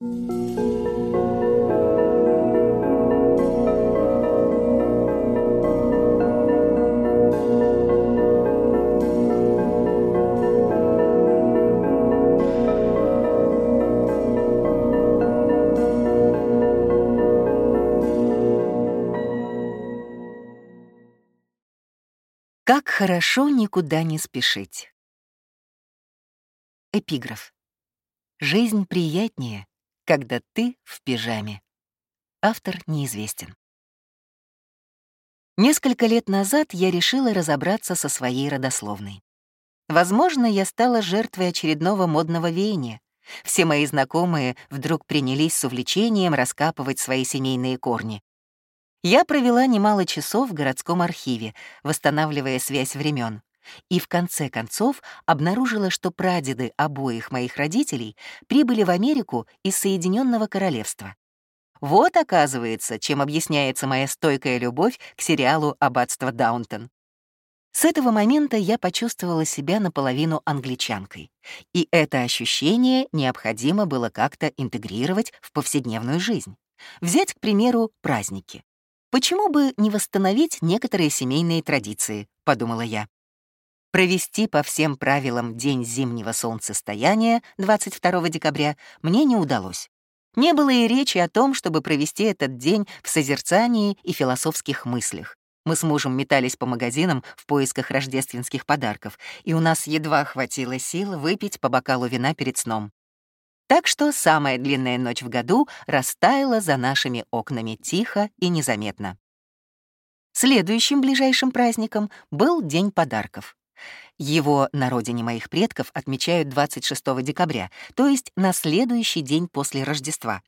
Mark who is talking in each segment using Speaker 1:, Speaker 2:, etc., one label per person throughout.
Speaker 1: Как хорошо никуда не спешить. Эпиграф. Жизнь приятнее, когда ты в пижаме. Автор неизвестен. Несколько лет назад я решила разобраться со своей родословной. Возможно, я стала жертвой очередного модного веяния. Все мои знакомые вдруг принялись с увлечением раскапывать свои семейные корни. Я провела немало часов в городском архиве, восстанавливая связь времен, и в конце концов обнаружила, что прадеды обоих моих родителей прибыли в Америку из Соединенного Королевства. Вот, оказывается, чем объясняется моя стойкая любовь к сериалу «Аббатство Даунтон». С этого момента я почувствовала себя наполовину англичанкой, и это ощущение необходимо было как-то интегрировать в повседневную жизнь. Взять, к примеру, праздники. Почему бы не восстановить некоторые семейные традиции, подумала я. Провести по всем правилам День зимнего солнцестояния 22 декабря мне не удалось. Не было и речи о том, чтобы провести этот день в созерцании и философских мыслях. Мы с мужем метались по магазинам в поисках рождественских подарков, и у нас едва хватило сил выпить по бокалу вина перед сном. Так что самая длинная ночь в году растаяла за нашими окнами тихо и незаметно. Следующим ближайшим праздником был День подарков. Его на родине моих предков отмечают 26 декабря, то есть на следующий день после Рождества.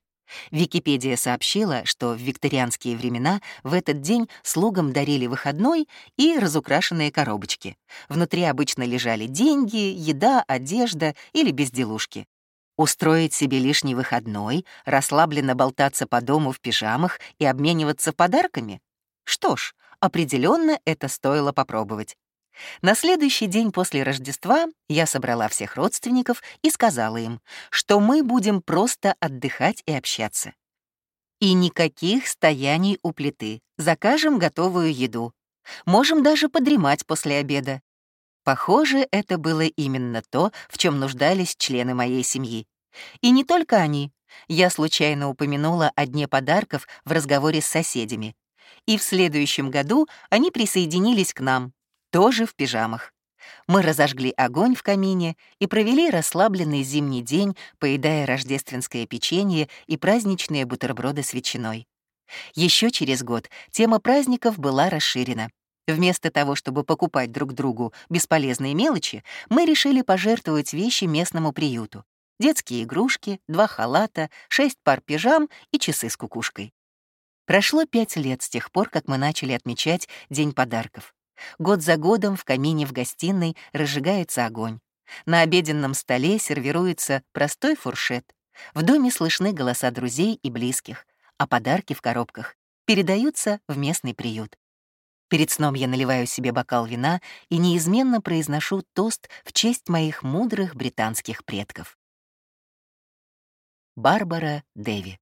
Speaker 1: Википедия сообщила, что в викторианские времена в этот день слугам дарили выходной и разукрашенные коробочки. Внутри обычно лежали деньги, еда, одежда или безделушки. Устроить себе лишний выходной, расслабленно болтаться по дому в пижамах и обмениваться подарками? Что ж, определенно это стоило попробовать. На следующий день после Рождества я собрала всех родственников и сказала им, что мы будем просто отдыхать и общаться. И никаких стояний у плиты, закажем готовую еду. Можем даже подремать после обеда. Похоже, это было именно то, в чем нуждались члены моей семьи. И не только они. Я случайно упомянула о дне подарков в разговоре с соседями. И в следующем году они присоединились к нам, тоже в пижамах. Мы разожгли огонь в камине и провели расслабленный зимний день, поедая рождественское печенье и праздничные бутерброды с ветчиной. Еще через год тема праздников была расширена. Вместо того, чтобы покупать друг другу бесполезные мелочи, мы решили пожертвовать вещи местному приюту. Детские игрушки, два халата, шесть пар пижам и часы с кукушкой. Прошло пять лет с тех пор, как мы начали отмечать День подарков. Год за годом в камине в гостиной разжигается огонь. На обеденном столе сервируется простой фуршет. В доме слышны голоса друзей и близких, а подарки в коробках передаются в местный приют. Перед сном я наливаю себе бокал вина и неизменно произношу тост в честь моих мудрых британских предков. Барбара Дэви